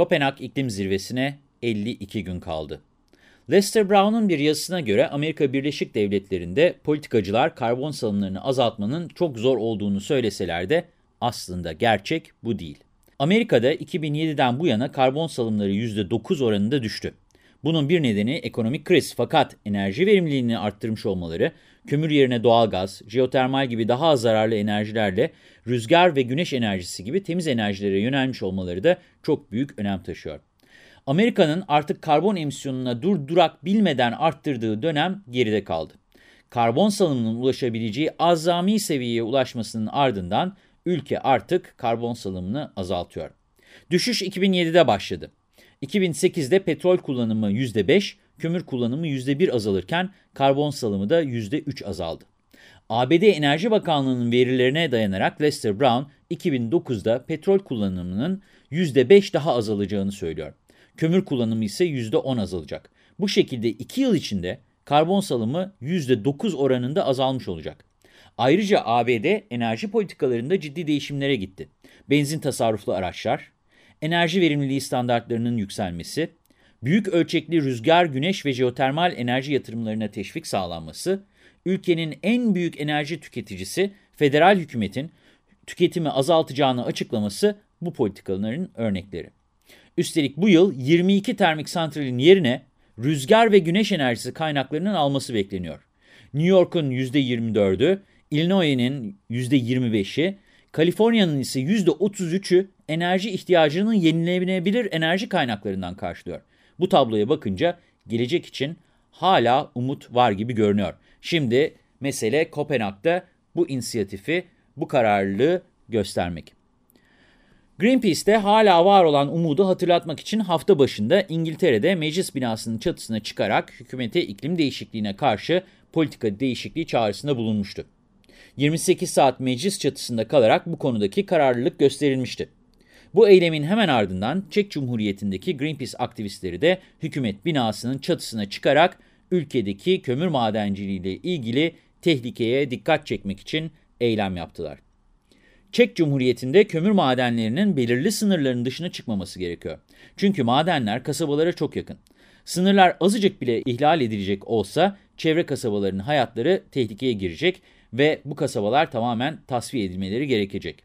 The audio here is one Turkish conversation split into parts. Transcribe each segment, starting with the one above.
Kopenhag İklim Zirvesi'ne 52 gün kaldı. Lester Brown'un bir yazısına göre Amerika Birleşik Devletleri'nde politikacılar karbon salımlarını azaltmanın çok zor olduğunu söyleseler de aslında gerçek bu değil. Amerika'da 2007'den bu yana karbon salımları %9 oranında düştü. Bunun bir nedeni ekonomik kriz fakat enerji verimliliğini arttırmış olmaları, kömür yerine doğalgaz, jeotermal gibi daha az zararlı enerjilerle rüzgar ve güneş enerjisi gibi temiz enerjilere yönelmiş olmaları da çok büyük önem taşıyor. Amerika'nın artık karbon emisyonuna dur durak bilmeden arttırdığı dönem geride kaldı. Karbon salımının ulaşabileceği azami seviyeye ulaşmasının ardından ülke artık karbon salımını azaltıyor. Düşüş 2007'de başladı. 2008'de petrol kullanımı %5, kömür kullanımı %1 azalırken karbon salımı da %3 azaldı. ABD Enerji Bakanlığı'nın verilerine dayanarak Lester Brown, 2009'da petrol kullanımının %5 daha azalacağını söylüyor. Kömür kullanımı ise %10 azalacak. Bu şekilde 2 yıl içinde karbon salımı %9 oranında azalmış olacak. Ayrıca ABD enerji politikalarında ciddi değişimlere gitti. Benzin tasarruflu araçlar, enerji verimliliği standartlarının yükselmesi, büyük ölçekli rüzgar, güneş ve jeotermal enerji yatırımlarına teşvik sağlanması, ülkenin en büyük enerji tüketicisi federal hükümetin tüketimi azaltacağını açıklaması bu politikaların örnekleri. Üstelik bu yıl 22 termik santralin yerine rüzgar ve güneş enerjisi kaynaklarının alması bekleniyor. New York'un %24'ü, Illinois'in %25'i, Kaliforniya'nın ise %33'ü enerji ihtiyacının yenilenebilir enerji kaynaklarından karşılıyor. Bu tabloya bakınca gelecek için hala umut var gibi görünüyor. Şimdi mesele Kopenhag'da bu inisiyatifi, bu kararlılığı göstermek. Greenpeace'te hala var olan umudu hatırlatmak için hafta başında İngiltere'de meclis binasının çatısına çıkarak hükümete iklim değişikliğine karşı politika değişikliği çağrısında bulunmuştu. 28 saat meclis çatısında kalarak bu konudaki kararlılık gösterilmişti. Bu eylemin hemen ardından Çek Cumhuriyeti'ndeki Greenpeace aktivistleri de hükümet binasının çatısına çıkarak ülkedeki kömür madenciliği ile ilgili tehlikeye dikkat çekmek için eylem yaptılar. Çek Cumhuriyeti'nde kömür madenlerinin belirli sınırların dışına çıkmaması gerekiyor. Çünkü madenler kasabalara çok yakın. Sınırlar azıcık bile ihlal edilecek olsa çevre kasabalarının hayatları tehlikeye girecek ve bu kasabalar tamamen tasfiye edilmeleri gerekecek.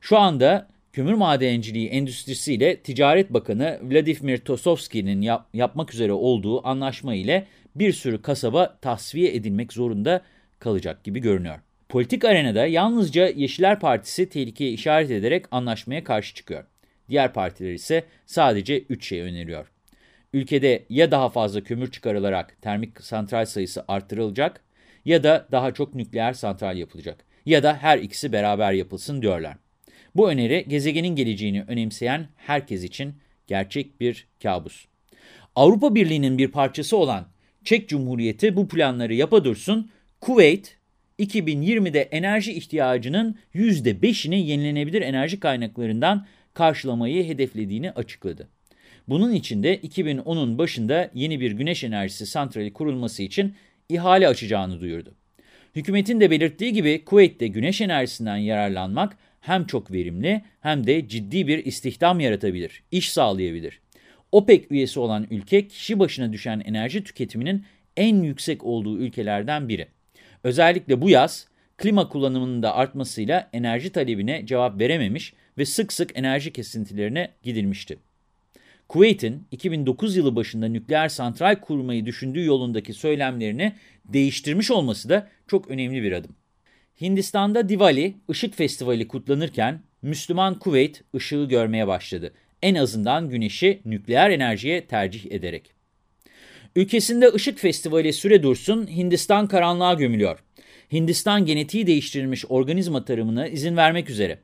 Şu anda kömür madenciliği endüstrisiyle Ticaret Bakanı Vladimir Tosovski'nin yap yapmak üzere olduğu anlaşma ile bir sürü kasaba tasfiye edilmek zorunda kalacak gibi görünüyor. Politik arenada yalnızca Yeşiller Partisi tehlikeye işaret ederek anlaşmaya karşı çıkıyor. Diğer partiler ise sadece 3 şey öneriyor. Ülkede ya daha fazla kömür çıkarılarak termik santral sayısı arttırılacak ya da daha çok nükleer santral yapılacak ya da her ikisi beraber yapılsın diyorlar. Bu öneri gezegenin geleceğini önemseyen herkes için gerçek bir kabus. Avrupa Birliği'nin bir parçası olan Çek Cumhuriyeti bu planları yapa dursun, Kuveyt 2020'de enerji ihtiyacının %5'ini yenilenebilir enerji kaynaklarından karşılamayı hedeflediğini açıkladı. Bunun için de 2010'un başında yeni bir güneş enerjisi santrali kurulması için ihale açacağını duyurdu. Hükümetin de belirttiği gibi Kuveyt'te güneş enerjisinden yararlanmak hem çok verimli hem de ciddi bir istihdam yaratabilir, iş sağlayabilir. OPEC üyesi olan ülke kişi başına düşen enerji tüketiminin en yüksek olduğu ülkelerden biri. Özellikle bu yaz klima kullanımının da artmasıyla enerji talebine cevap verememiş ve sık sık enerji kesintilerine gidilmişti. Kuveyt'in 2009 yılı başında nükleer santral kurmayı düşündüğü yolundaki söylemlerini değiştirmiş olması da çok önemli bir adım. Hindistan'da Diwali, ışık festivali kutlanırken Müslüman Kuveyt ışığı görmeye başladı. En azından güneşi nükleer enerjiye tercih ederek. Ülkesinde ışık festivali süre dursun Hindistan karanlığa gömülüyor. Hindistan genetiği değiştirilmiş organizma tarımına izin vermek üzere.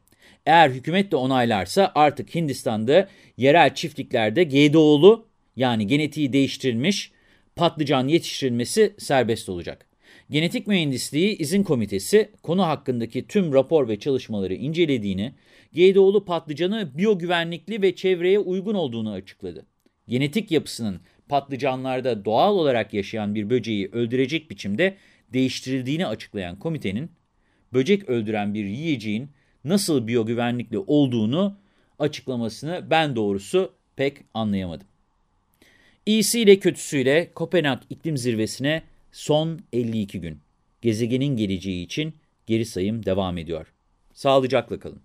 Eğer hükümet de onaylarsa artık Hindistan'da yerel çiftliklerde GDO'lu yani genetiği değiştirilmiş patlıcan yetiştirilmesi serbest olacak. Genetik Mühendisliği İzin Komitesi konu hakkındaki tüm rapor ve çalışmaları incelediğini, GDO'lu patlıcanı biyogüvenlikli ve çevreye uygun olduğunu açıkladı. Genetik yapısının patlıcanlarda doğal olarak yaşayan bir böceği öldürecek biçimde değiştirildiğini açıklayan komitenin, böcek öldüren bir yiyeceğin nasıl biyogüvenlikli olduğunu açıklamasını ben doğrusu pek anlayamadım. İyisiyle kötüsüyle Kopenhag İklim Zirvesi'ne son 52 gün. Gezegenin geleceği için geri sayım devam ediyor. Sağlıcakla kalın.